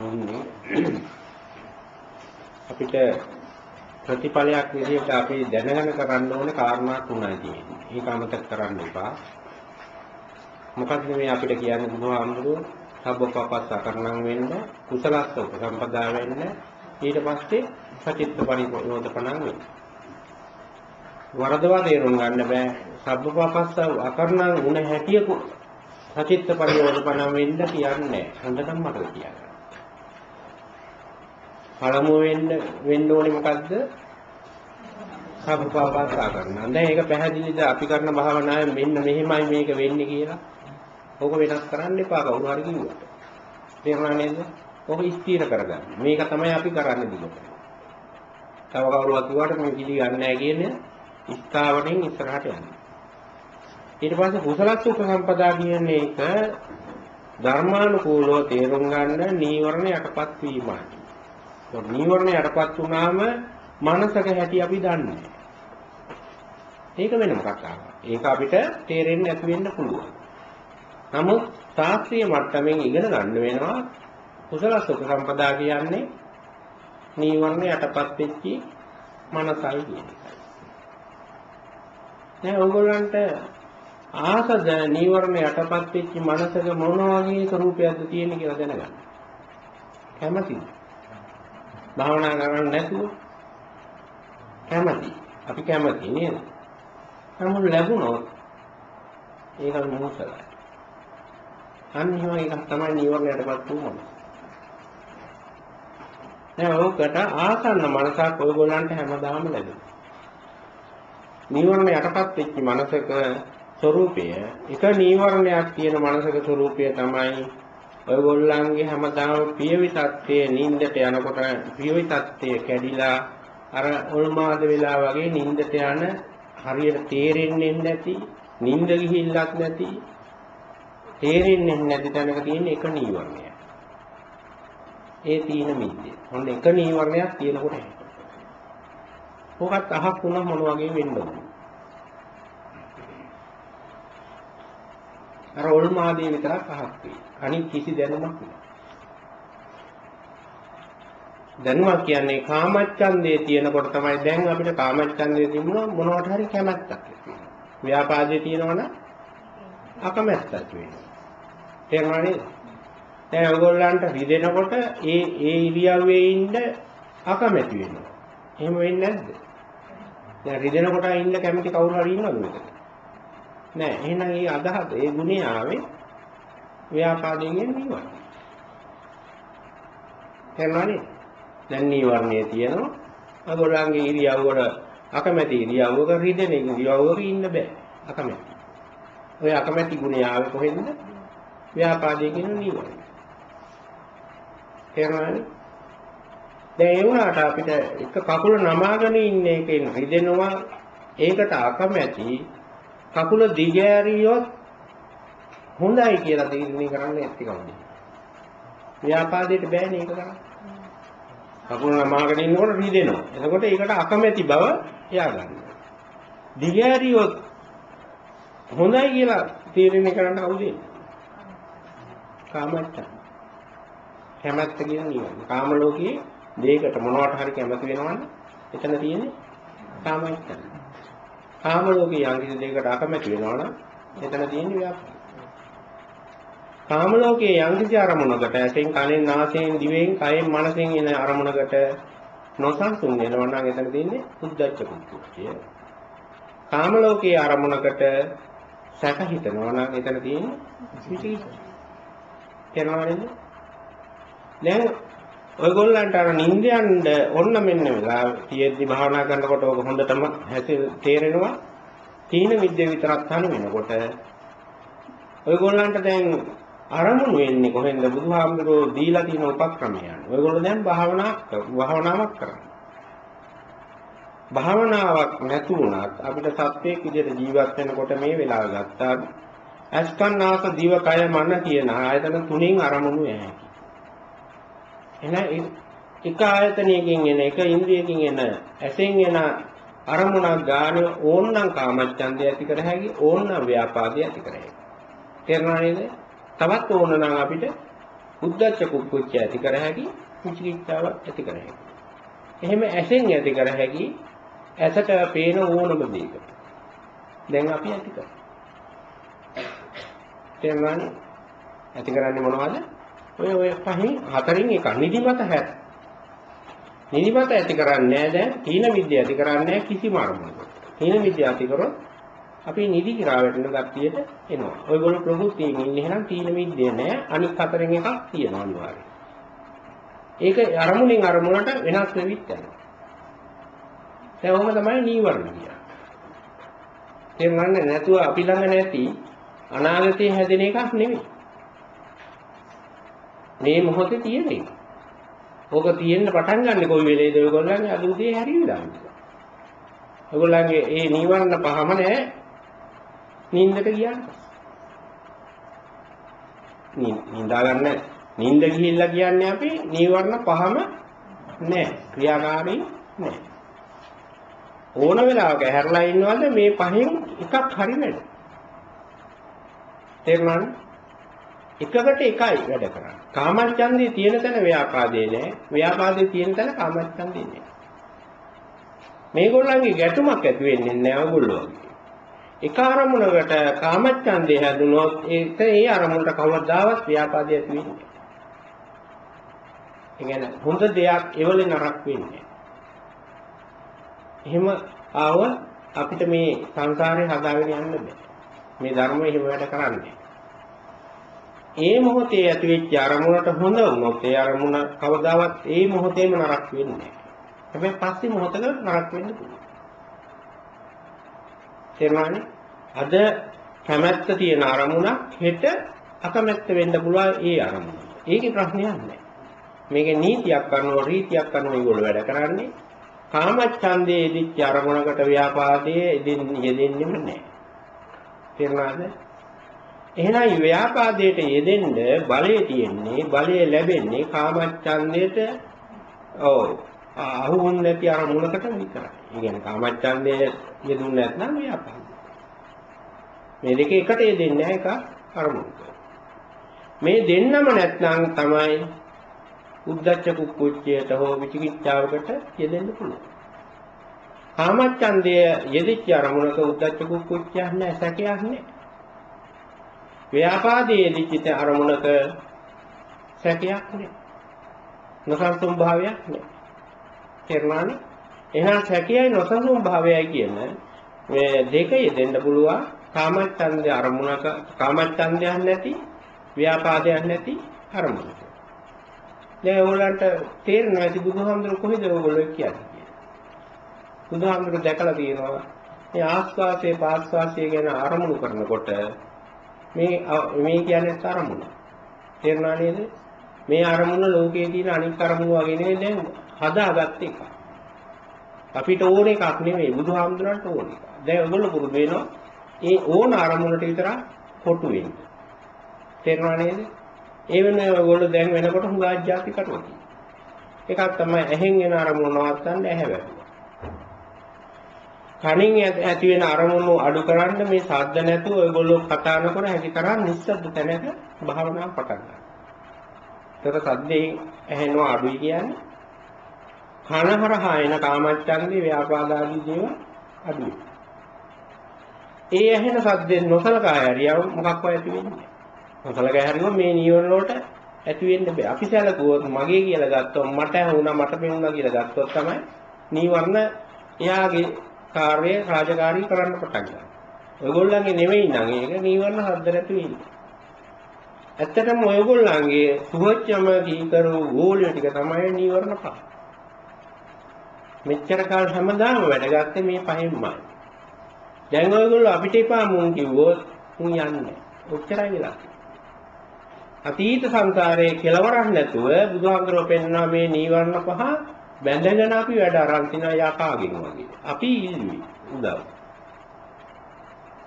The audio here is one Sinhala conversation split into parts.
ඕනේ අපිට ප්‍රතිඵලයක් විදිහට අපි දැනගෙන කරන්න ඕනේ කාරණා තුනයි තියෙන්නේ. ඒක අමතක කරන්න එපා. මොකක්ද මේ අපිට කියන්නේ බුදුහාමුදුරුවෝ සබ්බපපස්ස කරණම් වෙන්න, කුසලස්ස උපසම්පදා වෙන්න, ඊට පස්සේ සචිත්ත පරිපෝධපණම් වෙන්න. වරදවා තේරුම් ගන්න බෑ. සබ්බපපස්ස අකරණම් උන හැටියක සචිත්ත පරිපෝධපණම් වෙන්න කියන්නේ. හොඳටම මතක තියාගන්න. පළමුව වෙන්න වෙන්න ඕනේ මොකද්ද? සබ්බපාපස්සා කරනවා. දැන් ඒක පැහැදිලිද අපි කරන භාවනාවෙන් මෙන්න මෙහෙමයි මේක වෙන්නේ කියලා. ඕක වෙනස් කරන්න එපා කවුරු හරි කිව්වට. තේරුණා නේද? ඕක ස්ථිර කරගන්න. මේක තමයි අපි කරන්නේ දිගට. තව කවුරුවත් කිව්වට මේ පිළිගන්නේ නැහැ කියන්නේ ස්ථාවරයෙන් ඉස්සරහට යනවා. ඊට පස්සේ කුසලස්ස උපසම්පදා කියන්නේ ඒක ධර්මානුකූලව තේරුම් ගන්න නීවරණ යටපත් වීමයි. නීවරණ යටපත් වුණාම මනසක හැටි අපි දන්නේ. ඒක වෙන මොකක් ඒක අපිට තේරෙන්නේ නැති වෙන්න පුළුවන්. නමුත් ශාස්ත්‍රීය මට්ටමින් ඉගෙන ගන්න වෙනවා කුසල සුඛ සම්පදා කියන්නේ නීවරණ යටපත් වෙච්ච මනසයි කියන එකයි. දැන් ඕගොල්ලන්ට ආසද නීවරණ යටපත් වෙච්ච මනසක මොන වගේ ස්වરૂපයක්ද තියෙන්නේ කියලා දැනගන්න. කැමතිද? භාවනා කරන්නේ නැතුව කැමති. අපි කැමති නේද? නමුත් ලැබුණොත් ඒක මොහොතයි. අන්න එහෙම එකක් තමයි නිවර්ණයටපත් වුණා. දැන් ඕකට ආසන්න මනසක් ඔයගොල්ලන්ට හැමදාම ලැබෙනවා. නිවර්ණ යටපත් වෙච්ච මනසක ස්වરૂපය එක නීවරණයක් තියෙන මනසක ස්වરૂපය තමයි ඔයගොල්ලන්ගේ හැමදාම පියවි තත්ත්වයේ නිින්දට යනකොට පියවි තත්ත්වය කැඩිලා අර උල්මාද වෙලා වගේ නිින්දට යන හරියට තේරෙන්නේ නැති නිින්ද ගිහිල්ලක් නැති තේරෙන්නේ නැති තැනක තියෙන එක නීවරණය. ඒ තීන මිද්දේ. හොඳ එක නීවරණයක් තියෙනකොට ඕකත් අහක් වුණා මොන වගේ වෙන්න අර උල්මාදේ විතරක් අහක් වේ. අනිත් කිසි දැනුමක් නෑ. දැනුමක් කියන්නේ කාමච්ඡන්දේ තියෙනකොට තමයි දැන් අපිට කාමච්ඡන්දේ තිබුණා මොනවට හරි කැමැත්තක් ව්‍යාපාදේ තියෙනවනම් අකමැත්තක් වෙනවා. තේරුණා නේද? දැන් ඔයගොල්ලන්ට රිදෙනකොට ඒ ඒ ඉරියව්වේ ඉන්න අකමැති වෙනවා. එහෙම වෙන්නේ නැද්ද? දැන් රිදෙනකොට ඉන්න කැමති කවුරු හරි ඉන්නවද මෙතන? නෑ. එහෙනම් ඒ අදහස ඒ ගුණය ආවේ ව්‍යාපාදයෙන් නීවරණ. තේරුණානේ? දැන් නීවරණයේ තියෙනවා. අගොල්ලන්ගේ ඉරියව්වල අකමැති ඉරියව්වක රිදෙන ඉරියව්වක ඉන්න බෑ. අකමැති. ඔය අකමැති ගුණය ආවේ කොහෙන්ද? ව්‍යාපාදයේ කියන නීවරණ. තේරුණානේ? දැන් ඒ වුණාට අපිට එක කකුල නමාගෙන ඉන්න එකෙන් රිදෙනවා ඒකට අකමැති කකුල දිගෑරියොත් හොඳයි කියලා තීරණය කරන්න ඇත්ති කවුද? ව්‍යාපාදයට බෑනේ ඒක කරන්න. කකුල නමාගෙන ඉන්නකොට රිදෙනවා. එතකොට ඒකට අකමැති බව එයා ගන්නවා. දිගෑරියොත් හොඳයි කියලා තීරණය කරන්න කවුද? කාමච්ඡ. කැමැත්ත කියන නිවන. කාම ලෝකයේ දෙයකට මොනවට හරි කැමති වෙනවනම් එතන තියෙන්නේ කාමච්ඡ. කාම ලෝකයේ යම් කිසි දෙයකට අකමැති වෙනවනම් එතන තියෙන්නේ ව්‍යාපාද. කාම ලෝකයේ යම්කිසි අරමුණකට ඇසෙන් කනෙන් නාසයෙන් දිවෙන් කයෙන් මනසෙන් එන අරමුණකට නොසන්සුන් වෙනවා නම් එතන තියෙන්නේ උද්දච්ච කුච්චය. කාම ලෝකයේ අරමුණකට සැක හිතනවා නම් එතන තියෙන්නේ විචිකිච්ඡ. තේරෙනවද? දැන් ඔයගොල්ලන්ට අර නිින්ද යන්න ඔන්න මෙන්න වෙලා තියෙද්දි භාවනා කරනකොට ඔක හොඳටම තේරෙනවා. තීන විද්‍ය විතරක් තන වෙනකොට ඔයගොල්ලන්ට දැන් අරමුණු වෙන්නේ කොහෙන්ද බුදුහාමුදුරෝ දීලා තියෙන උපක්‍රමයන්. ඔයගොල්ලෝ දැන් භාවනාවක් භාවනාවක් කරනවා. භාවනාවක් නැති වුණත් අපිට සත්‍යයක් විදිහට ජීවත් වෙනකොට මේ වෙලාව ගත්තා. අස්කන්නාස දිව කය මන කියන ආයතන තුنين අරමුණු එනවා. එහෙනම් එක ආයතනයකින් එන එක ඉන්ද්‍රියකින් එන ඇසෙන් එන අරමුණක් ගන්න ඕනනම් කාමච්ඡන්දය ඇති කර හැකි ඕනනම් ව්‍යාපාදය ඇති කර හැකි. තේරුණා නේද? තවත් ඕන නම් අපිට උද්දච්ච කුක්කුච්ච ඇති කර හැකි විචිකිච්ඡාවක් ඇති කර හැකි. එහෙම ඇසෙන් ඇති කර හැකි ඇසට පේන ඕනම දෙයක. දැන් අපි ඇති කරා. තේරුණානේ? ඇති කරන්නේ මොනවද? ඔය ඔය පහින් හතරින් එකක්. නිදිමත හැර. නිදිමත ඇති කරන්නේ නැහැ දැන්. තීන විද්‍ය ඇති කරන්නේ නැහැ කිසිම අරමුණක. තීන විද්‍ය ඇති කරොත් අපි නිදි කිරා වැටෙන ගතියට එනවා. ඔයගොල්ලෝ ප්‍රകൃතියෙන් ඉන්නේ එහෙනම් තීන විද්‍ය නැහැ. අනිත් හතරෙන් එකක් තියෙනවා අනිවාර්යයෙන්. ඒක අරමුණෙන් අරමුණට වෙනස් වෙවිත් යනවා. දැන් ඔහොම තමයි නීවරණ කියන්නේ. තේරුණානේ නැතුව අපි ළඟ නැති අනාගතයේ හැදෙන එකක් නෙමෙයි. මේ මොහොතේ තියෙන එක. ඕක තියෙන්න පටන් ගන්න කොයි වෙලේද ඔයගොල්ලන්ගේ අද උදේ හැරිවි දාන්නේ. ඔයගොල්ලන්ගේ ඒ නීවරණ පහම නැහැ. නින්දට ගියාට. නින්දා ගන්න නින්ද ගිහිල්ලා කියන්නේ අපි නීවරණ පහම නැහැ. ක්‍රියාකාරී නැහැ. ඕන වෙලාවක හැරලා ඉන්නවද මේ පහෙන් එකක් හරි වැඩ. තේරුණාද? එකකට එකයි වැඩ කරන්නේ. කාමච්ඡන්දේ තියෙන තැන ව්‍යාපාදේ නෑ. ව්‍යාපාදේ තියෙන තැන කාමච්ඡන්දේ නෑ. මේගොල්ලන්ගේ ගැටුමක් ඇති වෙන්නේ නෑ ඔයගොල්ලෝ. එක අරමුණකට කාමච්ඡන්දේ හැදුනොත් ඒක ඒ අරමුණට කවදාවත් ව්‍යාපාදේ ඇති වෙන්නේ නෑ. ඒ කියන්නේ හොඳ දෙයක් එවල නරක වෙන්නේ. එහෙම ආව අපිට මේ සංසාරේ හදාගෙන යන්න බෑ. මේ ධර්මය එහෙම වැඩ කරන්නේ. ඒ මොහොතේ ඇතිවෙච්ච අරමුණට හොඳ වුණොත් ඒ අරමුණ කවදාවත් ඒ මොහොතේම නරක වෙන්නේ නැහැ. හැබැයි පස්සේ මොහොතක නරක වෙන්න පුළුවන්. තේරුණානේ? අද කැමැත්ත තියෙන අරමුණක් හෙට අකමැත්ත වෙන්න පුළුවන් ඒ අරමුණ. ඒකේ ප්‍රශ්නයක් නැහැ. මේකේ නීතියක් කරනවා රීතියක් කරනවා ඒගොල්ලෝ වැඩ කරන්නේ. කාමච්ඡන්දේ ඉදිච්ච අරමුණකට ව්‍යාපාදයේ යෙදෙන්නෙම නැහැ. තේරුණාද? එහෙනම් ව්‍යාපාදයට යෙදෙන්න බලය තියෙන්නේ බලය ලැබෙන්නේ කාමච්ඡන්දයට ඔව් අහුවුන් නැති අරමුණකට විතරයි. ඒ කියන්නේ කාමච්ඡන්දය යෙදුන්නේ නැත්නම් ව්‍යාපාද. මේ දෙක එකට යෙදෙන්නේ නැහැ එක අරමුණක. මේ දෙන්නම නැත්නම් තමයි උද්දච්ච කුක්කුච්චයට හෝ විචිකිච්ඡාවකට යෙදෙන්න පුළුවන්. කාමච්ඡන්දය යෙදිච්ච අරමුණක උද්දච්ච කුක්කුච්චයක් නැහැ සැකයක් නැහැ. ව්‍යාපාදයේ යෙදිච්ච අරමුණක සැකයක් නැහැ. නොසන්සුන් භාවයක් නැහැ. තේරුණානේ? එහෙනම් සැකයයි නොසන්සුන් භාවයයි කියන මේ දෙක යෙදෙන්න පුළුවන් කාමච්ඡන්දය අරමුණක කාමච්ඡන්දයක් නැති ව්‍යාපාදයක් නැති අරමුණක. දැන් ඕගොල්ලන්ට තේරෙනවා ඇති බුදුහාමුදුරු කොහෙද ඕගොල්ලෝ කියන්නේ. බුදුහාමුදුරු දැකලා තියෙනවා මේ ආස්වාසේ පාස්වාසේ ගැන අරමුණු කරනකොට මේ මේ කියන්නේ අරමුණ. තේරුණා නේද? මේ අරමුණ ලෝකයේ තියෙන අනික් අරමුණු වගේ නෙවෙයි දැන් හදාගත්ත එක. අපිට ඕන එකක් නෙවෙයි බුදුහාමුදුරන්ට ඕන එක. දැන් ඔයගොල්ලෝ පුරුදු වෙනවා ඒ ඕන අරමුණට විතර කොටු වෙන්න. තේරුණා නේද? ඒ වෙන ඔයගොල්ලෝ දැන් වෙනකොට හුඟා ಜಾති කරනවා. එකක් තමයි ඇහෙන් එන අරමුණ නවත්තන්න ඇහැ වැටුණා. කනින් ඇති වෙන අරමුණු අඩු කරන්න මේ ශබ්ද නැතුව ඔයගොල්ලෝ කතා නොකර හැකි තරම් නිස්සද්ද තැනක භාවනාව පටන් ගන්න. ඒතර සද්දේ ඇහෙනවා අඩුයි කියන්නේ කනහරහා එන කාමච්ඡන්දේ ව්‍යාපාද ආදී දේවල් අඩුයි. ඒ ඇහෙන සද්දෙන් නොසලකා හැරියව මොකක්වත් ඇති වෙන්නේ නොසලකා හැරියොත් මේ නීවරණ වලට ඇති වෙන්න බෑ. අපි සැලකුවොත් මගේ කියලා ගත්තොත් මට වුණා මට පෙනුණා කියලා ගත්තොත් තමයි නීවරණ එයාගේ කාර්ය රාජකාරී කරන්න පටන් ගන්නවා. ඔයගොල්ලන්ගේ නෙවෙයි නං ඒක නීවරණ හද්ද නැති වෙන්නේ. ඇත්තටම ඔයගොල්ලන්ගේ සුවච්චම කීකරු ගෝලිය ටික තමයි නීවරණ පහ. මෙච්චර කාල හැමදාම වැඩ ගත්තේ මේ පහෙන්මයි. දැන් ඔයගොල්ලෝ අපිට එපා මුන් කිව්වොත් මුන් යන්නේ. ඔච්චරයි වෙලා. අතීත සංසාරයේ කෙලවරක් නැතුව බුදුහාමුදුරුවෝ පෙන්වනා මේ නීවරණ පහ බැඳගෙන අපි වැඩ අරන් තින යකාගෙන් වගේ. අපි ඉල්ලුවේ උදව්.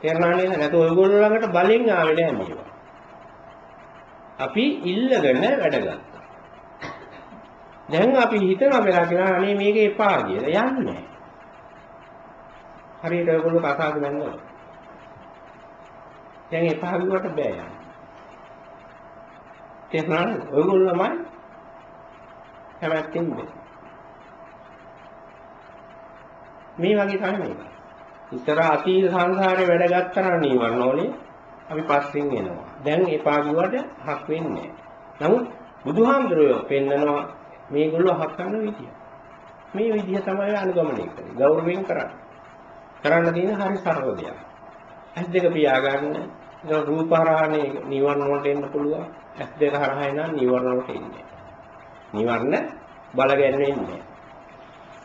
තේරුණා නේද? නැත්නම් ඔයගොල්ලෝ ළඟට බලෙන් ආවේ නැහැ මේවා. අපි ඉල්ලගෙන වැඩ ගත්තා. දැන් අපි හිතනවා වෙලා කියලා අනේ මේක එපා කියලා යන්නේ. හරියට ඔයගොල්ලෝ කතාවක බැන්දා. දැන් එපා කිව්වට බෑ යන්න. තේරුණාද? ඔයගොල්ලෝමයි කැමැත්තෙන් ඉන්නේ. මේ වගේ තමයි මේක. ඉතර අතීත සංසාරේ වැඩ ගත්තා නීවරණ වලින් අපි පස්සෙන් එනවා. දැන් එපා කිව්වට හක් වෙන්නේ නැහැ. නමුත් බුදුහාමුදුරුවෝ පෙන්නනවා මේගොල්ලෝ හක් කරන විදිය. මේ විදිය තමයි අනුගමනය කරන්නේ. ගෞරවයෙන් කරන්නේ. කරන්න තියෙන හරි සරල දෙයක්. ඇස් දෙක පියාගන්න. ඒක රූපහරහනේ නිවර්ණ වලට එන්න පුළුවන්. ඇස් දෙක හරහා එනවා නිවර්ණ වලට එන්නේ. නිවර්ණ බල ගැන්වෙන්නේ.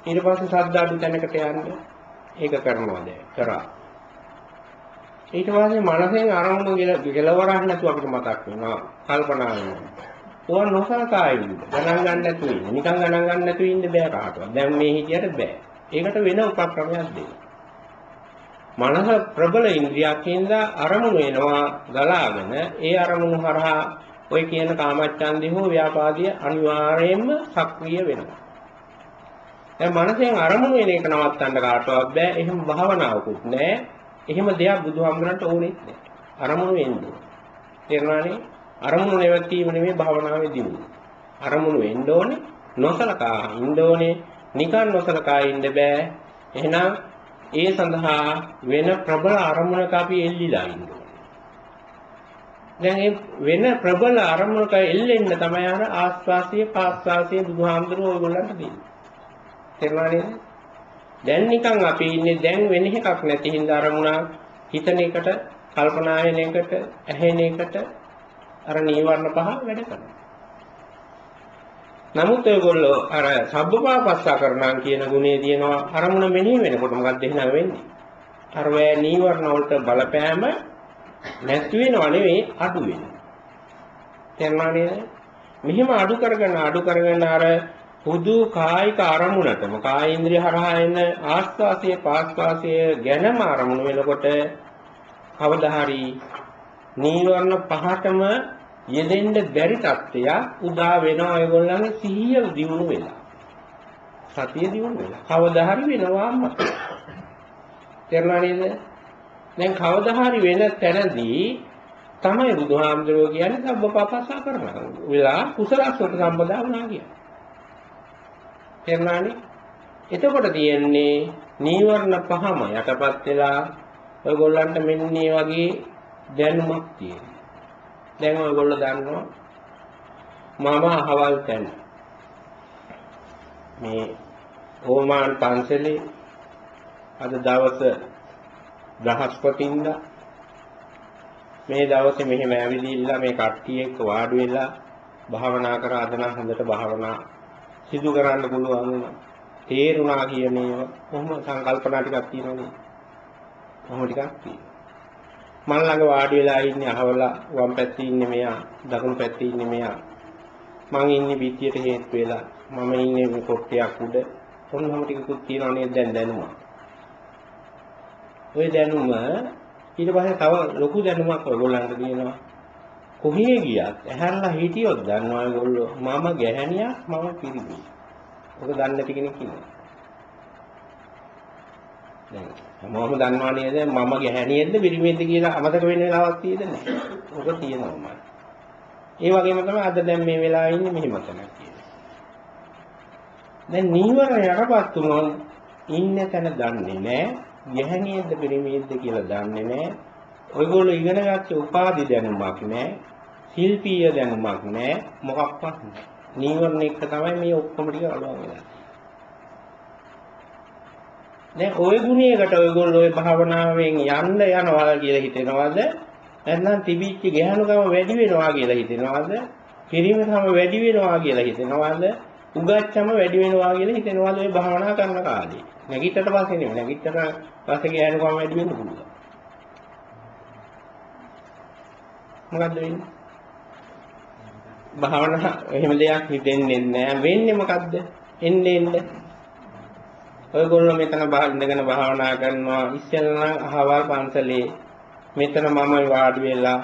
ඊට පස්සේ සද්දාඩු තැනකට යන්න ඒක කරනවා දැන් කරා. ඊට පස්සේ මනසෙන් අරමුණු කෙලවරක් නැතුව අපිට මතක් වෙනවා. කල්පනා වෙනවා. ඕන නොසලකා ඉන්න. ගණන් ගන්න නැතුව ඉන්න. නිකන් ගණන් ගන්න නැතුව ඉන්න බෑ කාටවත්. දැන් මේ හිතියට බෑ. ඒකට වෙන උපක්‍රමයක් දෙන්න. මනස ප්‍රබල ඉන්ද්‍රියක් හින්දා අරමුණු එනවා ගලාගෙන ඒ අරමුණු හරහා ඔය කියන කාමච්ඡන්දේ හෝ ව්‍යාපාදිය අනිවාර්යයෙන්ම සක්‍රිය වෙනවා. දැන් මනසෙන් අරමුණු එන එක නවත්තන්න කාටවත් බෑ. එහෙම භාවනාවකුත් නෑ. එහෙම දෙයක් බුදුහාමුදුරන්ට ඕනෙත් නෑ. අරමුණු එන්නේ. තේරුණානේ? අරමුණු නැවතීම නෙමෙයි භාවනාවේ දිනුන. අරමුණු එන්න ඕනේ, නොසලකා ඉන්න ඕනේ, නිකන් නොසලකා ඉන්න බෑ. එහෙනම් ඒ සඳහා වෙන ප්‍රබල අරමුණක අපි එල්ලිලා ඉන්න දැන් මේ වෙන ප්‍රබල අරමුණක එල්ලෙන්න තමයි අර ආස්වාසිය පාස්වාසිය බුදුහාමුදුරුවෝ ඔයගොල්ලන්ට දෙන්නේ. තේරුණා නේද? දැන් නිකන් අපි ඉන්නේ දැන් වෙන එකක් නැති හින්දා අරමුණක් හිතන එකට, කල්පනා වෙන එකට, ඇහෙන එකට අර නීවරණ පහ වැඩ කරනවා. නමුත් ඔයගොල්ලෝ අර සබ්බපාපස්සා කරනම් කියන ගුණේ තියෙනවා අරමුණ මෙනෙහි වෙනකොට මොකක්ද එහෙනම් වෙන්නේ? අර වේ නීවරණ වලට බලපෑම නැති වෙනව නෙවෙයි අඩු වෙනවා. තේරුණා නේද? මෙහිම අඩු කරගෙන අඩු කරගෙන අර හුදු කායික අරමුණටම කායේන්ද්‍රිය හරහා එන ආස්වාසය පාස්වාසය ගැනම අරමුණු වෙනකොට කවදා හරි නීවරණ පහටම යෙදෙන්න බැරි තත්ත්වයක් උදා වෙනවා ඒගොල්ලන්ගේ සිහිය දියුණු වෙලා. සතිය දියුණු වෙලා. කවදා හරි වෙනවාම. තේරුණා නේද? දැන් කවදා හරි වෙන තැනදී තමයි බුදුහාමුදුරුවෝ කියන්නේ සබ්බපාපස්සා කරනවා. වෙලා කුසලස්වට සම්බදා වුණා කියන්නේ. තේරුණානේ? එතකොට තියෙන්නේ නීවරණ පහම යටපත් වෙලා ඔයගොල්ලන්ට මෙන්න මේ වගේ දැනුමක් තියෙනවා. දැන් ඔයගොල්ලෝ දන්නවා මම අහවල් තැන මේ ඕමාන් පන්සලේ අද දවස බ්‍රහස්පතින්දා මේ දවසේ මෙහෙම ඇවිදින්න මේ කට්ටිය එක්ක වාඩි වෙලා භාවනා කර අද නම් හොඳට භාවනා සිදු කරන්න පුළුවන් වුණා. තේරුණා කියන ඒවා කොහොම සංකල්පනා ටිකක් තියෙනවනේ. කොහොම ටිකක් තියෙනවා. මම ළඟ වාඩි වෙලා ඉන්නේ අහවලා වම් පැත්තේ ඉන්නේ මෙයා දකුණු පැත්තේ ඉන්නේ මෙයා මං ඉන්නේ පිටියට හේතු වෙලා මම ඉන්නේ කොට්ටයක් උඩ ඔන්නම ටිකකුත් තියෙනවා නේද දැන් දැනුම ওই දැනුම ඊට පස්සේ තව ලොකු දැනුමක් ඔයගොල්ලන්ට තියෙනවා කොහේ ගියත් ඇහැරලා හිටියොත් දන්නවා ඔයගොල්ලෝ මම ගැහණියක් මම පිරිමි ඔක දන්නේ නැති කෙනෙක් ඉන්නවා දැන් හැමෝම දන්නවා නේද මම ගැහණියෙක්ද පිරිමියෙක්ද කියලා අමතක වෙන්න වෙලාවක් තියෙද නැහැ. ඔක තියෙනවමයි. ඒ වගේම තමයි අද දැන් මේ වෙලාවේ ඉන්නේ මෙහෙම තමයි කියන්නේ. දැන් නීවරණ යටපත් වුණොත් ඉන්න තැන දන්නේ නැහැ. ගැහණියෙක්ද පිරිමියෙක්ද කියලා දන්නේ නැහැ. ඔයගොල්ලෝ ඉගෙන ගත්ත උපාධි දැනුමක් නැහැ. ශිල්පීය දැනුමක් නැහැ. මොකක්වත් නැහැ. නීවරණ එක තමයි මේ ඔක්කොම ටික අලුවන් වෙලා. දැන් ওই ගුණයකට ඔයගොල්ලෝ ওই භාවනාවෙන් යන්න යනවා කියලා හිතෙනවද? නැත්නම් තිබිච්ච ගැහණුකම වැඩි වෙනවා කියලා හිතෙනවද? පිරිමකම වැඩි වෙනවා කියලා හිතෙනවද? උගච්චම වැඩි වෙනවා කියලා හිතෙනවද ඔය භාවනා කරන කාලේ? නැගිටට පස්සේ නෙමෙයි. නැගිටට පස්සේ ගැහණුකම වැඩි වෙන්න පුළුවන්. මොකද්ද වෙන්නේ? භාවනා එහෙම දෙයක් හිතෙන්නේ නැහැ. වෙන්නේ මොකද්ද? එන්නේ එන්නේ. ඔයගොල්ලෝ මෙතන ඉඳගෙන භාවනා කරනවා. ඉස්සෙල්ලා අහවල් පන්සලේ මෙතන මම වාඩි වෙලා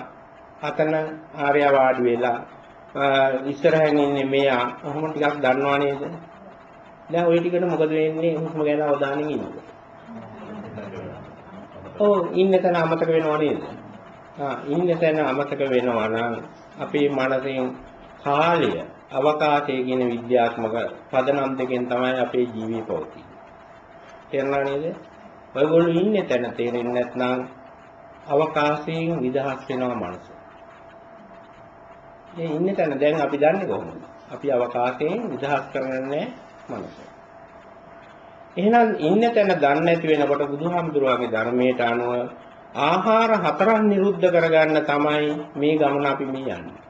අතන ආර්ය වාඩි වෙලා ඉස්සරහින් ඉන්නේ මෙයා. ඔහොම ටිකක් දන්නවා නේද? දැන් ওই ටිකට මොකද වෙන්නේ? හුස්ම ගැන අවධානයෙන් ඉන්නකොට ඔව් ඉන්න තැන අමතක වෙනව නේද ඉන්න තැන අමතක වෙනවා නම් අපේ මනසෙන් කාලය අවකාශය කියන විද්‍යාත්මක පදනම් දෙකෙන් තමයි අපේ ජීවය පවතින්නේ. තේරුණා නේද? ඔයගොල්ලෝ ඉන්නේ තැන තේරෙන්නේ නැත්නම් අවකාශයෙන් නිදහස් වෙනවා මනස. මේ ඉන්නේ තැන දැන් අපි දන්නේ කොහොමද? අපි අවකාශයෙන් නිදහස් කරගන්නේ මනස. එහෙනම් ඉන්න තැන දන්නේ නැති වෙනකොට බුදුහාමුදුරුවගේ ධර්මයට අනුව ආහාර හතරක් නිරුද්ධ කරගන්න තමයි මේ ගමන අපි මේ යන්නේ.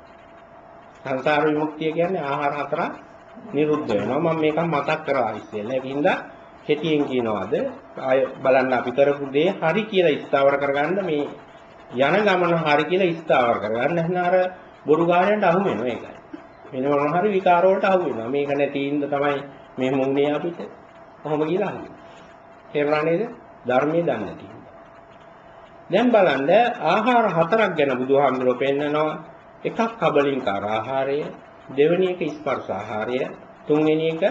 සංසාර විමුක්තිය කියන්නේ ආහාර හතරක් නිරුද්ධ වෙනවා. මම මේක මතක් කරා ඉස්සෙල්ලා. ඒකින්ද කෙටියෙන් කියනවාද ආය බලන්න අපි කරපු දේ හරි කියලා ස්ථාවර කරගන්න මේ යන ගමන හරි කියලා ස්ථාවර කරගන්න. එහෙනම් අර බොරු ගානට අහු වෙනවා ඒකයි. වෙන මොනවා හරි විකාර වලට අහු වෙනවා. මේක නැතිින්ද තමයි මේ මුන්නේ අපිට. කොහොම කියලා අහන්නේ. තේරුණා නේද? ධර්මයේ දන්නේ නැති. දැන් බලන්න ආහාර හතරක් ගැන බුදුහාමුදුරුවෝ පෙන්නනවා. එකක් කබලින්කාර ආහාරය, දෙවෙනි එක ස්පර්ශ ආහාරය, තුන්වෙනි එක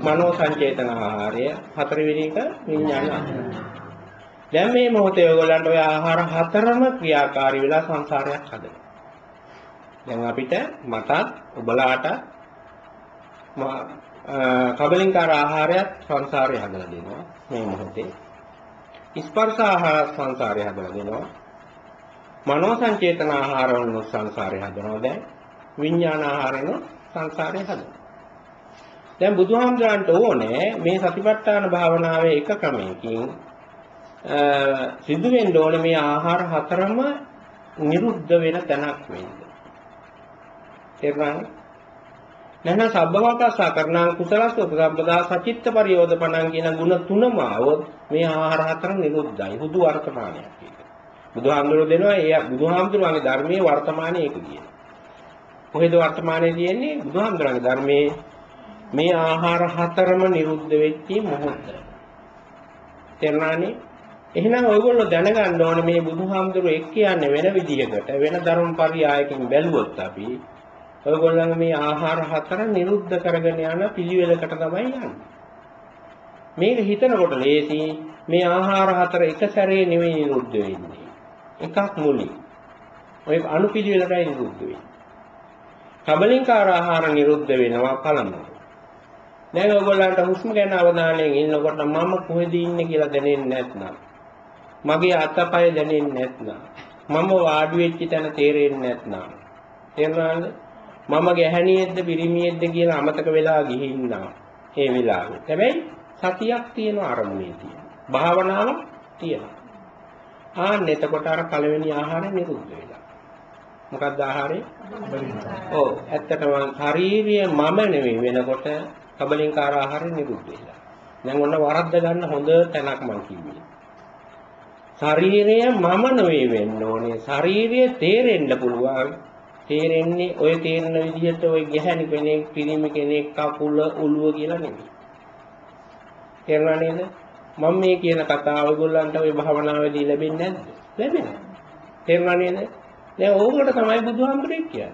මනෝ සංචේතන ආහාරය, හතරවෙනි එක විඥාන ආහාරය. දැන් මේ මොහොතේ ඔයගොල්ලන්ට ඔය ආහාර හතරම ක්‍රියාකාරී වෙලා සංසාරයක් හදනවා. දැන් අපිට මටත් ඔබලාට කබලින්කාර ආහාරයත් සංසාරය හදලා දෙනවා මේ මොහොතේ. ස්පර්ශ ආහාර සංසාරය හදලා දෙනවා. මනෝ සංචේතන ආහාරවල සංසාරය හදනවා දැන්. විඥාන ආහාරන සංසාරය හදනවා. දැන් බුදුහාමුදුරන්ට ඕනේ මේ සතිපට්ඨාන භාවනාවේ එක ක්‍රමයකින් සිදු වෙන්න ඕනේ මේ ආහාර හතරම නිරුද්ධ වෙන තැනක් වෙන්න. තේරුණානේ? නැහ සබ්බවකසා කරනා කුසලස් උපසම්පදා සචිත්ත පරියෝධපණං කියන ಗುಣ තුනම આવොත් මේ ආහාර හතර නිරුද්ධයි හුදු වර්තමානයක් කියන්නේ. බුදුහාමුදුරුවෝ දෙනවා ඒ බුදුහාමුදුරුවන්ගේ ධර්මයේ වර්තමානයේ ඒක කියන. කොහෙද වර්තමානයේ තියෙන්නේ බුදුහාමුදුරුවන්ගේ ධර්මයේ මේ ආහාර හතරම නිරුද්ධ වෙච්චි මොහොත. ternary එහෙනම් ඔයගොල්ලෝ දැනගන්න ඕනේ මේ බුදුහාමුදුරුවෝ එක් කියන්නේ වෙන විදිහකට වෙන ධර්ම පරියායකින් බැලුවොත් අපි ඔයගොල්ලන්ගේ මේ ආහාර හතර නිරුද්ධ කරගෙන යන පිළිවෙලකට තමයි යන්නේ. මේක හිතනකොට ලේසි මේ ආහාර හතර එක සැරේ නෙවෙයි නිරුද්ධ වෙන්නේ. එකක් මුලින්. ඔය අනුපිළිවෙලටයි නිරුද්ධ වෙන්නේ. කබලින්කාර ආහාර නිරුද්ධ වෙනවා පළමුව. දැන් ඔයගොල්ලන්ට හුස්ම ගැන අවධානයෙන් ඉන්නකොට මම කොහෙද ඉන්නේ කියලා දැනෙන්නේ නැත්නම් මගේ අතපය දැනෙන්නේ නැත්නම් මම වාඩි වෙච්ච තැන තේරෙන්නේ නැත්නම් තේරුණාද මම ගැහණියෙක්ද පිරිමියෙක්ද කියලා අමතක වෙලා ගිහින්නා ඒ වෙලාවේ. හැබැයි සතියක් තියෙන අරමුණේ තියෙන. භාවනාවක් තියෙනවා. ආන්න එතකොට අර පළවෙනි ආහාරය නිරුද්ධ වෙලා. මොකක්ද ආහාරය? ඔව් ඇත්තටම ශාරීරිය මම නෙවෙයි වෙනකොට කබලින්කාර ආහාරය නිරුද්ධ වෙලා. දැන් ඔන්න වරද්ද ගන්න හොඳ තැනක් මම කිව්වේ. ශරීරය මම නෙවෙයි වෙන්න ඕනේ. ශරීරය තේරෙන්න පුළුවන්. තේරෙන්නේ ඔය තේරෙන විදිහට ඔය ගැහැණි කෙනෙක්, පිරිමි කෙනෙක්, කකුල, උළුව කියලා නෙවෙයි. තේරුණා නේද? මම මේ කියන කතාව ඔයගොල්ලන්ට ඔය භාවනාවේදී ලැබෙන්නේ නැද්ද? ලැබෙනවා. තේරුණා නේද? දැන් ඕකට තමයි බුදුහාමුදුරේ කියන්නේ.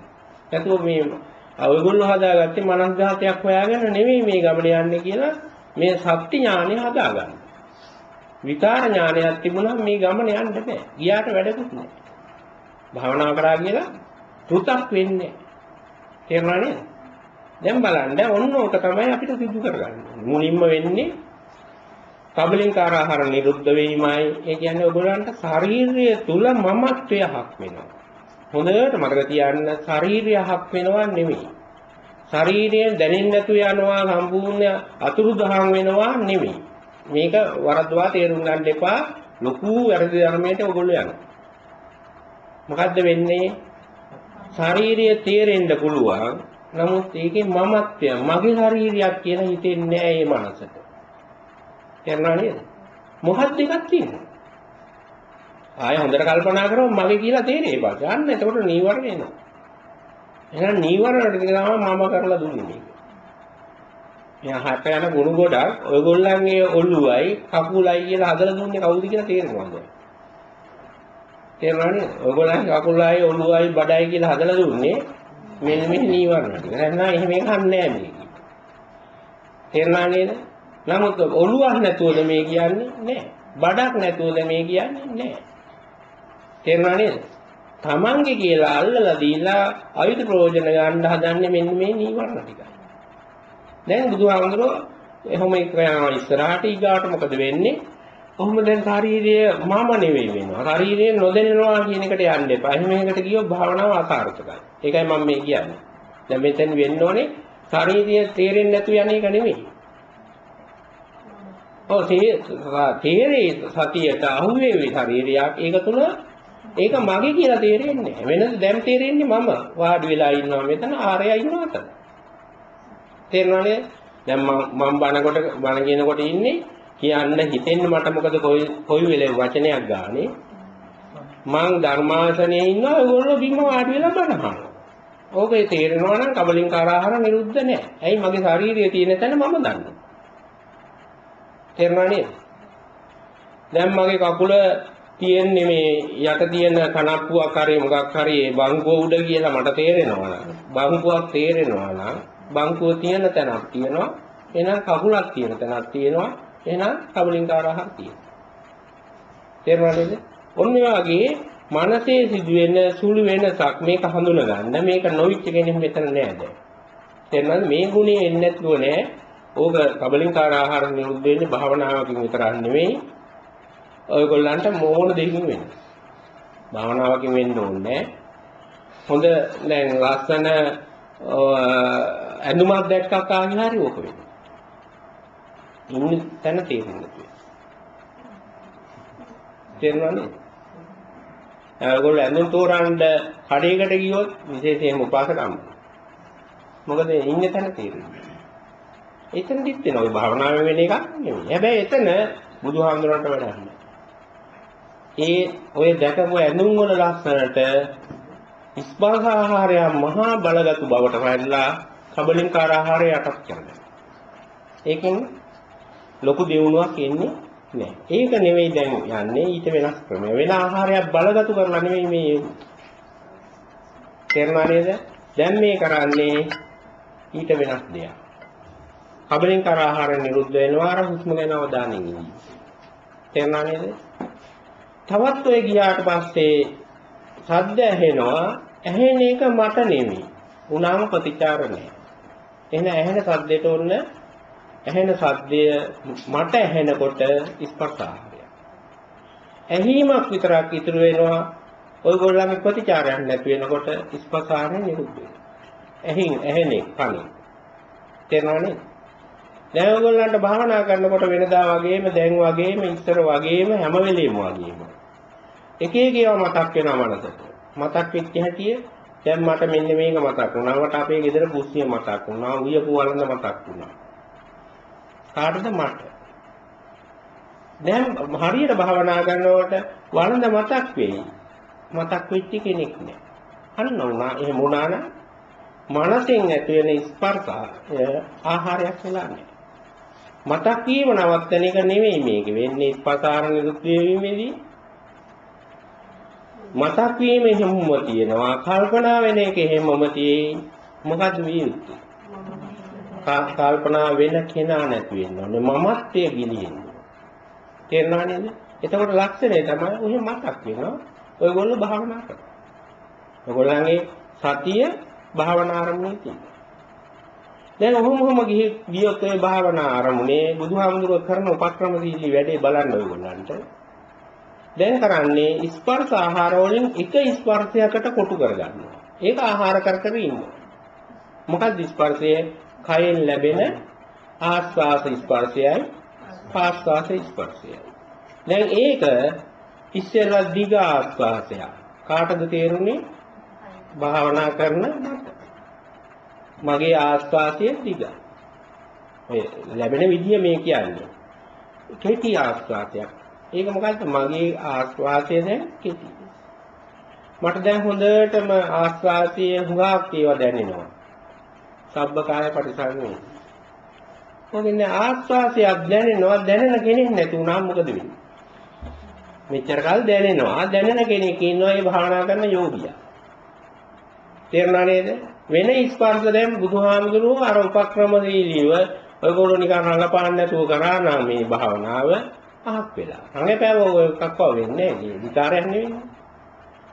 නැතුව මේ ඔයගොල්ලෝ හදාගත්තේ මනස් ධාතයක් හොයාගෙන නෙවෙයි මේ ගමන යන්නේ කියලා මේ සත්‍ය ඥානය හදාගන්න. විකාර ඥානයක් තිබුණා මේ ගමන යන්න බෑ. ගියාට වැඩකුත් නෑ. භාවනා කරා කියලා තුතක් වෙන්නේ. තේරුණා නේද? දැන් බලන්න ඔන්න ඕක තමයි අපිට සිදු කරගන්නේ. මුලින්ම වෙන්නේ කබලින්කාර ආහාර නිරුද්ධ වීමයි. ඒ කියන්නේ ඔයගොල්ලන්ට ශාරීරිය තුල මමත්වය හක් වෙනවා. හොඳට මතක තියාගන්න ශාරීරිය හක් වෙනවා නෙමෙයි. ශරීරයෙන් දැනෙන්නේ නැතු යනවා සම්පූර්ණ අතුරුදහන් වෙනවා නෙමෙයි. මේක වරද්දවා තේරුම් ගන්න එපා. ලොකු වැරදි ධර්මයකට ඔයගොල්ලෝ යනවා. මොකද්ද වෙන්නේ? ශාරීරිය තේරෙන්න පුළුවන්. නමුත් ඒකේ මමත්වය මගේ ශරීරයක් කියලා හිතෙන්නේ නැහැ මේ මනසට. තේරුණා නේද? මොකක්ද එකක් තියෙන්නේ? ආය හොඳට කල්පනා කරමු මගේ කියලා තේරෙයි බා. ගන්න එතකොට නීවරණ එනවා. එහෙනම් නීවරණට තමයි මම කරලා දුන්නේ මේක. මෙහා හට යන ගුණ ගොඩක් ඔයගොල්ලන්ගේ ඔළුවයි කකුලයි කියලා හදලා දුන්නේ කවුද කියලා තේරෙනවද? තේරුණා නේද? ඔයගොල්ලන්ගේ කකුලයි ඔළුවයි බඩයි කියලා හදලා දුන්නේ මෙන්න මේ නීවරණ ටික. නැත්නම් එහෙම එකක් නැහැ මේක. තේරුණා නේද? නමුත් ඔළුවක් නැතුවද මේ කියන්නේ නැහැ. බඩක් නැතුවද මේ කියන්නේ නැහැ. තේරුණා නේද? තමන්ගේ කියලා අල්ලලා දීලා අයුතු ප්‍රයෝජන ගන්න හදන්නේ මෙන්න මේ නීවරණ ටිකයි. දැන් බුදුහාමුදුරුවෝ එහෙම කරනවා ඉස්සරහට ඊගාට මොකද වෙන්නේ? කොහොම දැන් ශාරීරිය මම නෙවෙයි වෙනවා. ශාරීරිය නොදැනෙනවා කියන එකට යන්න එපා. එහෙම එකකට ගියොත් භාවනාව අසාර්ථකයි. ඒකයි මම මේ කියන්නේ. දැන් මෙතෙන් වෙන්න ඕනේ ශාරීරිය තේරෙන්නේ නැතු යන එක නෙමෙයි. ඔව් තේරේ සතියට අහුවේවි ශරීරයක් ඒක තුල ඒක මගේ කියලා තේරෙන්නේ නැහැ. වෙනද දැන් තේරෙන්නේ මම වාඩි වෙලා ඉන්නවා මෙතන ආරය ඉන්නවා අතන. තේරෙනවනේ? දැන් මම මම බනකොට බන කියනකොට ඉන්නේ කියන්න හිතෙන්නේ මට මොකද කොයි කොයි වෙලේ වචනයක් ගානේ මං ධර්මාසනයේ ඉන්නවා ඒගොල්ලෝ බිම වාඩි වෙලා බනහනවා. ඕකේ තේරෙනවා නම් කබලින්කාර ආහාර නිරුද්ධ නැහැ. ඇයි මගේ ශාරීරියේ තියෙන තැන මම දන්නවා. තේරුණා නේද? දැන් මගේ කකුල තියෙන්නේ මේ යට තියෙන කනප්පුවක් හරි මොකක් හරි ඒ බංකුව උඩ කියලා මට තේරෙනවා නම් බංකුවක් තේරෙනවා නම් බංකුව තියෙන තැනක් තියෙනවා එහෙනම් කකුලක් තියෙන තැනක් තියෙනවා එහෙනම් කබලින්කාර ආහාර තියෙනවා තේරුණා නේද? ඔන්න වගේ මනසේ සිදුවෙන සුළු වෙනසක් මේක හඳුනා ගන්න මේක නොවිච්ච කෙනෙක් මෙතන නෑ දැන්. තේරුණාද මේ ගුණේ එන්නේ නැතුව නෑ ඕක කබලින්කාර ආහාර නිරුද්ධ වෙන්නේ භාවනාවකින් විතරක් නෙමෙයි. ඔයගොල්ලන්ට මොන දෙකින් වෙන්නේ. භාවනාවකින් වෙන්න ඕනේ. හොඳ දැන් ලස්සන ඇඳුමක් දැක්කක් ආගෙන හරි ඕක වෙන්නේ. ඉන්න තැන තේරෙන්නේ නැතුව. තේරුණානේ? ඔයගොල්ලෝ ඇඳුම් තෝරන්න කඩේකට ගියොත් විශේෂයෙන්ම උපාසකම්. මොකද ඉන්න තැන තේරෙන්නේ. එතනදිත් වෙන ඔය භාවනාවේ වෙන එකක් නෙමෙයි. හැබැයි එතන බුදුහාමුදුරන්ට වැඩන්නේ. ඒ ඔය දැකපු ඇඳුම් වල ලස්සනට ස්පර්ශ ආහාරය මහා බලගත් බවට පැනලා කබලින්කාර ආහාරය යටත් කරනවා. ඒකෙන් ලොකු දියුණුවක් එන්නේ නැහැ. ඒක නෙවෙයි දැන් යන්නේ ඊට වෙනස් ක්‍රමයක්. වෙන ආහාරයක් බලගතු කරලා නෙවෙයි මේ තේරුණා නේද? දැන් මේ කරන්නේ ඊට වෙනස් දෙයක්. කබලින්කාර ආහාර නිරුද්ධ වෙනවා අර හුස්ම ගැන අවධානයෙන් ඉන්න. තේරුණා නේද? තවත් ඔය ගියාට පස්සේ සද්ද ඇහෙනවා. ඇහෙන එක මට නෙමෙයි. උනාම ප්‍රතිචාර නැහැ. එහෙනම් ඇහෙන සද්දෙට ඔන්න ඇහෙන සද්දය මට ඇහෙනකොට ස්පර්ශ ආහාරය. ඇහිීමක් විතරක් ඉතුරු වෙනවා. ඔයගොල්ලන්ගේ ප්‍රතිචාරයක් නැති වෙනකොට ස්පර්ශ ආහාරය නිරුද්ධ වෙනවා. ඇහින් ඇහෙනේ කනින්. තේරෙනවනේ? දැන් ඔයගොල්ලන්ට භාවනා කරනකොට වෙනදා වගේම දැන් වගේම ඉස්සර වගේම හැම වෙලෙම වගේම එක එක ඒවා මතක් වෙනවා මනසට. මතක් වෙච්ච හැටිය දැන් මට මෙන්න මේක මතක් වුණා. මට අපේ ගෙදර කුස්සිය මතක් වුණා. උයපු වළඳ මතක් වුණා. කාටද මට? දැන් හරියට භාවනා කරනකොට වළඳ මතක් වෙයි. මතක් වෙච්ච කෙනෙක් නෑ. අන්න උනා එහෙම වුණා නම් මනසෙන් ඇති වෙන ස්පර්ශය ආහාරයක් වෙලා නෑ. මතක් වීම නවත්තන එක නෙමෙයි මේක වෙන්නේ ස්පසාර නිරුද්ධ වීමේදී මතක් වීම හැමම තියෙනවා කල්පනා වෙන එක හැමම තියෙයි මොකද්ද විය යුත්තේ කල්පනා වෙන කෙනා නැති වෙන්න ඕනේ මමත්වයේ ගිලින්න තේරෙනව නේද එතකොට ලක්ෂණය තමයි ඔහෙ මතක් වෙනවා ඔයගොල්ලෝ භාවනා කරනවා ඔයගොල්ලන්ගේ සතිය භාවනා ආරම්භයේ තියෙනවා දැන් ඔහොම ඔහොම ගියොත් ඔය භාවනා ආරමුණේ බුදුහාමුදුරුවෝ කරන උපක්‍රම දීලි වැඩේ බලන්න ඔයගොල්ලන්ට. දැන් කරන්නේ ස්පර්ශ ආහාර වලින් එක ස්පර්ශයකට කොටු කරගන්නවා. ඒක ආහාර කර කර ඉන්නවා. මොකක්ද ස්පර්ශය? කයෙන් ලැබෙන ආස්වාස ස්පර්ශයයි පාස්වාස ස්පර්ශයයි. දැන් ඒක ඉස්සෙල්ලා දිග ආස්වාසය. කාටද තේරුනේ? භාවනා කරන මට. මගේ ආස්වාසය දිගයි. ඔය ලැබෙන විදිය මේ කියන්නේ. කෙටි ආස්වාසයක්. ඒක මොකද්ද? මගේ ආස්වාසය දැන් කෙටි. මට දැන් හොඳටම ආස්වාසයේ හුඟක් ඒවා දැනෙනවා. සබ්බකාය පරිසංවේ. මොකද ආස්වාසයක් දැනෙනවා දැනෙන කෙනෙක් නැති වුණාම මොකද වෙන්නේ? මෙච්චර කල් දැනෙනවා දැනෙන කෙනෙක් ඉන්නවා ඒ භාවනා කරන යෝගියා. තේරුණා නේද? වෙන ස්පර්ශ දැන් බුදුහාමුදුරුවෝ අර උපක්‍රමශීලීව ඔයගොල්ලෝ නිකන් රඟපාන්න නැතුව කරා නම් මේ භාවනාව අහක් වෙලා. රඟපෑව ඔය එකක්ව වෙන්නේ නැහැ. විකාරයක් නෙවෙයි.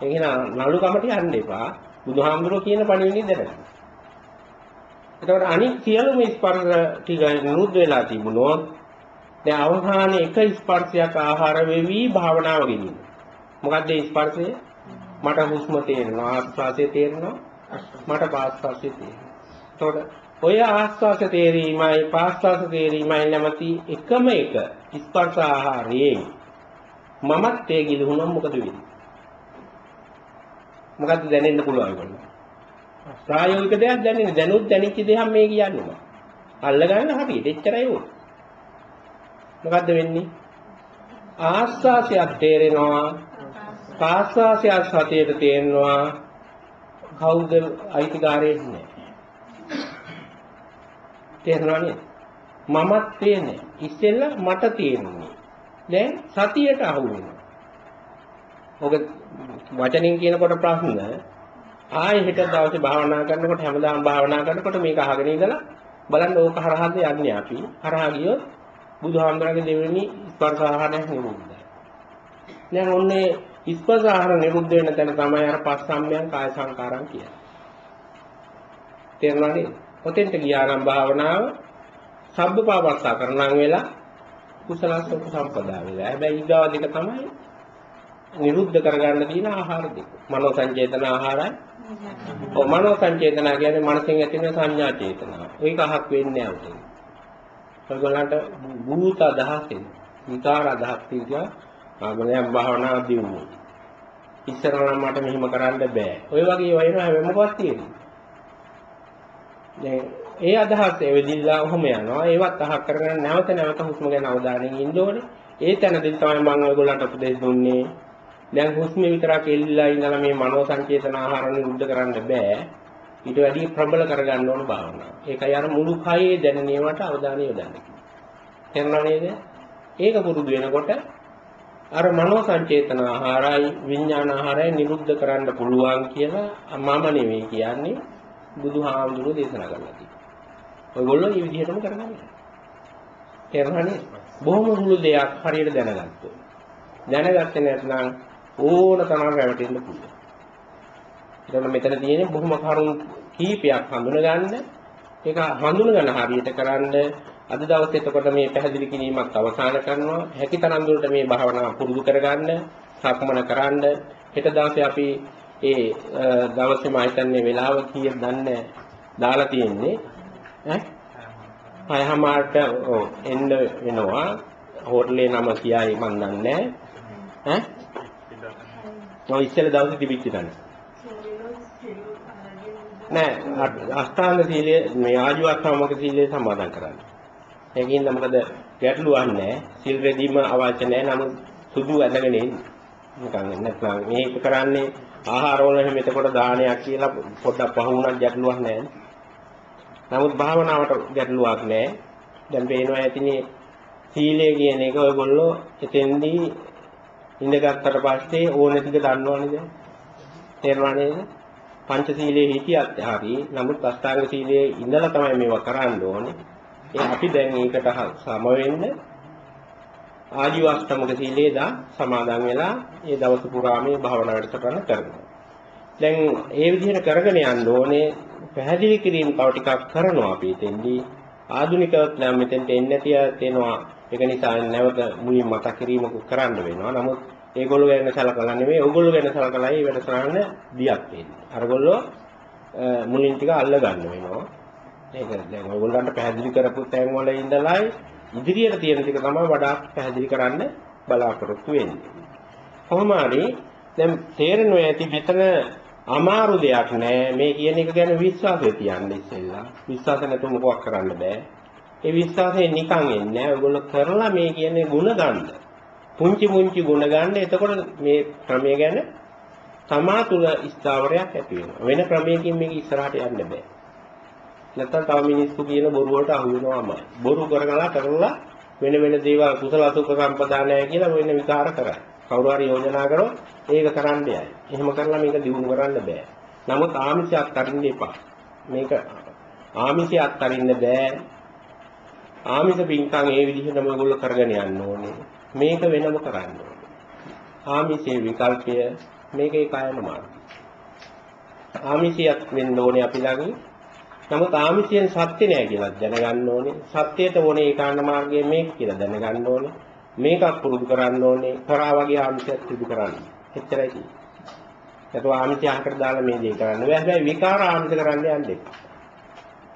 එහෙනම් නළු කමට යන්න එපා. බුදුහාමුදුරුවෝ කියන පණිවිඩය දැනගන්න. එතකොට අනිත් සියලුම ස්පර්ශ ටික නිරුද්ධ වෙලා තිබුණොත් දැන් අවසානයේ එක ස්පර්ශයක් ආහාර වෙවි භාවනාව ගෙනියන. මොකද්ද ඒ ස්පර්ශය? මට හුස්ම තේරෙනවා ආස්වාසය තේරෙනවා මට පාස්වාසය තේරෙනවා. එතකොට ඔය ආස්වාස තේරීමයි පාස්වාස තේරීමයි නැමැති එකම එක ස්පර්ශ ආහාරයෙන් මමත් ඒ ගිලුණොත් මොකද වෙන්නේ? මොකද්ද දැනෙන්න පුළුවන් ඒගොල්ලෝ? ප්‍රායෝගික දෙයක් දැනෙන්නේ දැනුත් දැනෙච්ච දෙයක් මේ කියන්නේ. අල්ලගන්න හරියට එච්චරයි ඕන. මොකද්ද වෙන්නේ? ආස්වාසයක් තේරෙනවා පාස්වාසයක් සතියට තේරෙනවා කවුද අයිතිකාරයෙක් නෑ. තේරෙනව නේද? මමත් තේන්නේ. ඉස්සෙල්ලා මට තේරුනේ. දැන් සතියට අහු වෙනවා. ඔක වචනින් කියනකොට ප්‍රශ්න ආයෙ හෙට දවසේ භාවනා කරනකොට හැමදාම භාවනා කරනකොට මේක අහගෙන ඉඳලා බලන්න ඕක හරහාද යන්නේ අපි. හරහා ගියොත් බුදුහාමුදුරන්ගේ දෙවෙනි ස්පර්ශ ආහාරයක් නිරුද්ධයි. දැන් ඔන්නේ ස්පර්ශ ආහාර නිරුද්ධ වෙන තැන තමයි අර පස්සම්යන් කාය සංකාරම් කියන්නේ. තේරුණා නේද? ඔතෙන්ට ගියානම් භාවනාව සබ්බපාවස්සා කරනන් වෙලා කුසලස්ස උපසම්පදා වෙලා. හැබැයි ඊගාව දෙක තමයි නිරුද්ධ කරගන්න තියෙන ආහාර දෙක. මනෝ සංචේතන ආහාරයි. ඔව් මනෝ සංචේතන කියන්නේ මනසෙන් ඇති වෙන සංඥා චේතනාව. ඒක අහක් වෙන්නේ නැහැ උතේ. ඔයගොල්ලන්ට භූත අදහසෙන් විකාර අදහස් තියෙනවා. ආගමයන් භාවනා දියුනේ. ඉස්සරහම මට මෙහෙම කරන්න බෑ. ඔය වගේ වයින් හැම මොකක්ද තියෙන්නේ? දැන් ඒ අදහස් එවෙදිලා ඔහොම යනවා. ඒවත් අහක් කරගෙන නැවත නැවත හුස්ම ගැන අවධානයෙන් ඉන්න ඕනේ. ඒ තැනදී තමයි මම ඔයගොල්ලන්ට උපදෙස් දුන්නේ. දැන් හුස්ම විතරක් එල්ලලා ඉඳලා මේ මනෝ සංචේතන ආහාර නිරුද්ධ කරන්න බෑ. ඊට වැඩි ප්‍රබල කරගන්න ඕන භාවනාව. ඒකයි අර මුළු කයේ දැනෙනවට අවධානය යොදන්න කියන්නේ. නේද? ඒක පුරුදු වෙනකොට අර මනෝ සංචේතන ආහාරයි විඥාන ආහාරයි නිරුද්ධ කරන්න පුළුවන් කියලා මම නෙවෙයි කියන්නේ බුදුහාමුදුරුවෝ දේශනා කරලා තියෙනවා. ඔයගොල්ලෝ මේ විදිහටම කරගන්න. තේරුණානේ? බොහොම සුළු දෙයක් හරියට දැනගත්තොත්. දැනගත්තේ නැත්නම් ඕන තරම් රැවටෙන්න පුළුවන්. එතකොට මෙතන තියෙන්නේ බොහොම කරුණු කීපයක් හඳුනගන්න. ඒක හඳුනගන්න හරියට කරන්න අද දවසේ එතකොට මේ පැහැදිලි කිරීමක් අවසන් කරනවා. හැකිතරම් දුරට මේ භාවනාව පුරුදු කරගන්න, සක්මන කරන්න. හෙට දවසේ අපි ඒ දවසේ මම හිතන්නේ වෙලාව කීයද දන්නේ දාලා තියෙන්නේ ඈ හයමාරට එන්න වෙනවා හෝටලේ නම කියයි මන් දන්නේ ඈ ඔය ඉස්සෙල්ලා දවසේ තිබිච්ච තැන නෑ අෂ්ටාංග සීලය මේ ආජීවස්ථාමක සීලය සමාදන් කරන්න. ඒකින්ද මොකද ගැටලුවක් නෑ. සීල් රැදීම අවශ්‍ය නෑ. නමුත් සුදු ඇඳගෙන ඉන්න. නිකන් නැත්නම් මේක කරන්නේ ආහාර වල එහෙම එතකොට දානයක් කියලා පොඩ්ඩක් පහ වුණත් ගැටලුවක් නැහැ. නමුත් භාවනාවට ගැටලුවක් නැහැ. දැන් පේනවා ඇතිනේ සීලය කියන එක ඔයගොල්ලෝ එතෙන්දී ඉඳගත්තට පස්සේ ඕන ටික දන්නවනේ දැන්. තේරුණා නේද? පංචශීලයේ හිටියත් හරි නමුත් අෂ්ටාංග සීලයේ ඉඳලා තමයි මේවා කරන්න ඕනේ. ඒ අපි දැන් ඒකට සම වෙන්න ආජීවස්තමක සීලේදා සමාදන් වෙලා ඒ දවස පුරාම මේ භාවනා වැඩසටහන කරනවා. දැන් ඒ විදිහට කරගෙන යන්න ඕනේ පැහැදිලි කිරීම තව ටිකක් කරනවා අපි එතෙන්දී ආධුනිකවත් නම් මෙතෙන්ට එන්නේ නැතිය තේනවා ඒක නිසා නැවත මුලින් මතක් කිරීමක් කරන්න වෙනවා. නමුත් ඒගොල්ලෝ ගැන සලකලා නෙමෙයි ඕගොල්ලෝ ගැන සලකලා මේ වැඩසටහන දියක් වෙන්නේ. අරගොල්ලෝ මුලින් ටික අල්ල ගන්න වෙනවා. ඒක දැන් ඔයගොල්ලන්ට පැහැදිලි කරපු තැන් වල ඉඳලායි ඉදිරියට තියෙන ටික තමයි වඩා පැහැදිලි කරන්න බලාපොරොත්තු වෙන්නේ. කොහොම හරි දැන් තේරෙනවා ඇති මෙතන අමාරු දෙයක් නෑ මේ කියන එක ගැන විශ්වාසය තියන්න ඉස්සෙල්ලා. විශ්වාස නැතුව මොකක් කරන්න බෑ. ඒ විශ්වාසය නිකන් එන්නේ නෑ. ඔයගොල්ලෝ කරලා මේ කියන්නේ ಗುಣ ගන්න. පුංචි පුංචි ಗುಣ ගන්න. එතකොට මේ ක්‍රමය ගැන තමා තුල ස්ථාවරයක් ඇති වෙනවා. වෙන ක්‍රමයකින් මේක ඉස්සරහට යන්න බෑ. නැත්තම් තව මිනිස්සු කියන බොරු වලට අහු වෙනවාමයි. බොරු කරගලා කරලා වෙන වෙන දේවල් කුසල අසුක සම්පදා නැහැ කියලා වෙන විකාර කරයි. කවුරු හරි යෝජනා කරොත් ඒක කරන්න යයි. එහෙම කරලා මේක දිනු කරන්න බෑ. නමුත් ආමිෂයක් අරින්න එපා. මේක ආමිෂයක් අරින්න බෑ. ආමිෂ පින්කම් ඒ විදිහටම ඔයගොල්ලෝ කරගෙන යන්න ඕනේ. මේක වෙනම කරන්න ඕනේ. ආමිෂයේ විකල්පය මේකේ කායන මාර්ගය. ආමිසියක් වෙන්න ඕනේ අපි ළඟ. නමුත් ආමිසියෙන් සත්‍ය නෑ කියලා දැනගන්න ඕනේ. සත්‍යයට ඕනේ ඒකාන්න මාර්ගය මේක කියලා දැනගන්න ඕනේ. මේකක් පුරුදු කරන්න ඕනේ. කරා වගේ ආමිසියක් සිදු කරන්න. එච්චරයි තියෙන්නේ. ඒකෝ ආමිෂය අහකට දාලා මේ දේ කරන්න බෑ. හැබැයි විකාර ආමිෂ කරන්න යන්න එපා.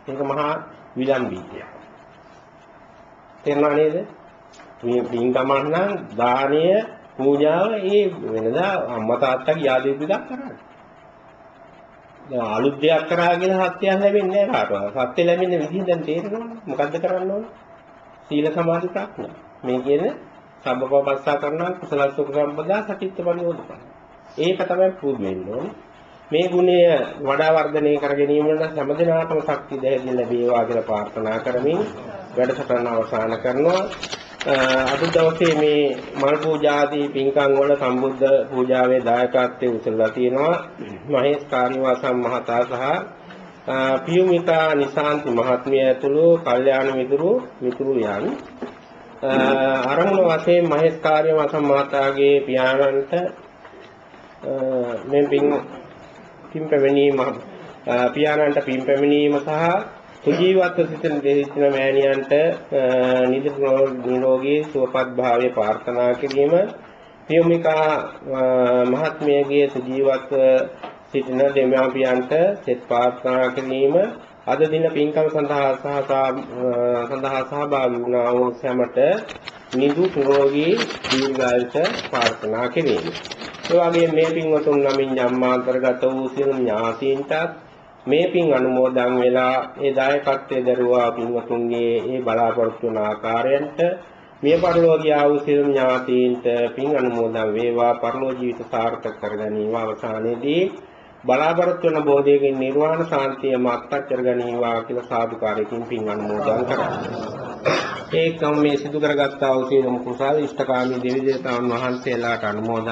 ඒක මහා විලම්බීතිය. තේරුණා නේද? මේ පින්කමක් නම් දානය පූජාව ඒ වෙනදා අම්මා තාත්තගේ ආදීප එකක් කරන්නේ. දැන් අලුත් දෙයක් කරා කියලා සත්‍යයක් ලැබෙන්නේ නැහැ කාටවත්. සත්‍ය ලැබෙන්නේ විදිහ දැන් තේරෙනවනේ. මොකද්ද කරන්න ඕනේ? සීල සමාධි ප්‍රඥා. මේ කියන සම්බපපස්සා කරනවා කුසල සුඛ සම්පදා සතිත්ත පරිවෝධන. ඒක තමයි පුරුදු වෙන්න ඕනේ. මේ ගුණය වඩා වර්ධනය කර ගැනීම නම් හැමදිනාටම ශක්තිය දෙහිදී ලැබේවා කියලා ප්‍රාර්ථනා කරමින් වැඩසටහන අවසන් කරනවා. අද දවසේ මේ මල් පූජාදී පින්කම් වල සම්බුද්ධ පූජාවේ දායකත්වයේ උසලා තියෙනවා මහේෂ් කාර්යවාසම් මහතා සහ පියුමිතා නිසාන්ති මහත්මිය ඇතුළු කල්යාණ මිතුරු මිතුරු යන් අරමුණ වශයෙන් මහේෂ් කාර්යවාසම් මහතාගේ පියාණන්ට මේ පින් පින් පැමිණීම පියාණන්ට පින් පැමිණීම සහ සුජීවත්ව සිටින දෙහිතින මෑණියන්ට නිරෝගී සුවපත් භාවය ප්‍රාර්ථනා කිරීම පියුමිකා මහත්මියගේ සුජීවත්ව සිටින දෙමාපියන්ට සෙත් ප්‍රාර්ථනා කිරීම අද දින පින්කම් සඳහා සහ සඳහා සහභාගී වුණා වූ සැමට නිදුක් නිරෝගී දීර්ඝායුෂ ප්‍රාර්ථනා කිරීම. ඒ වගේම මේ පින්වතුන් නමින් ජම්මාන්තරගත වූ සියලු ඥාතීන්ටත් මේ පින් අනුමෝදන් වෙලා ඒ දායකත්වයේ දරුවා පින්වතුන්ගේ ඒ බලාපොරොත්තු වන ආකාරයට මිය පරලෝකියා වූ සියලු ඥාතීන්ට පින් අනුමෝදන් වේවා පරලෝ ජීවිත සාර්ථක කර ගැනීම අවසානයේදී බලාපොරොත්තු වන බෝධියකින් නිර්වාණ සාන්තිය මත්තක් කර ගැනීමවා කියලා සාදුකාරයකින් පින් අනුමෝදන් කරා. ඒකම මේ සිදු කරගත්තා වූ සියලුම කුසල ඉෂ්ඨකාමී දෙවි දේවතාවුන් වහන්සේලාට අනුමෝදන්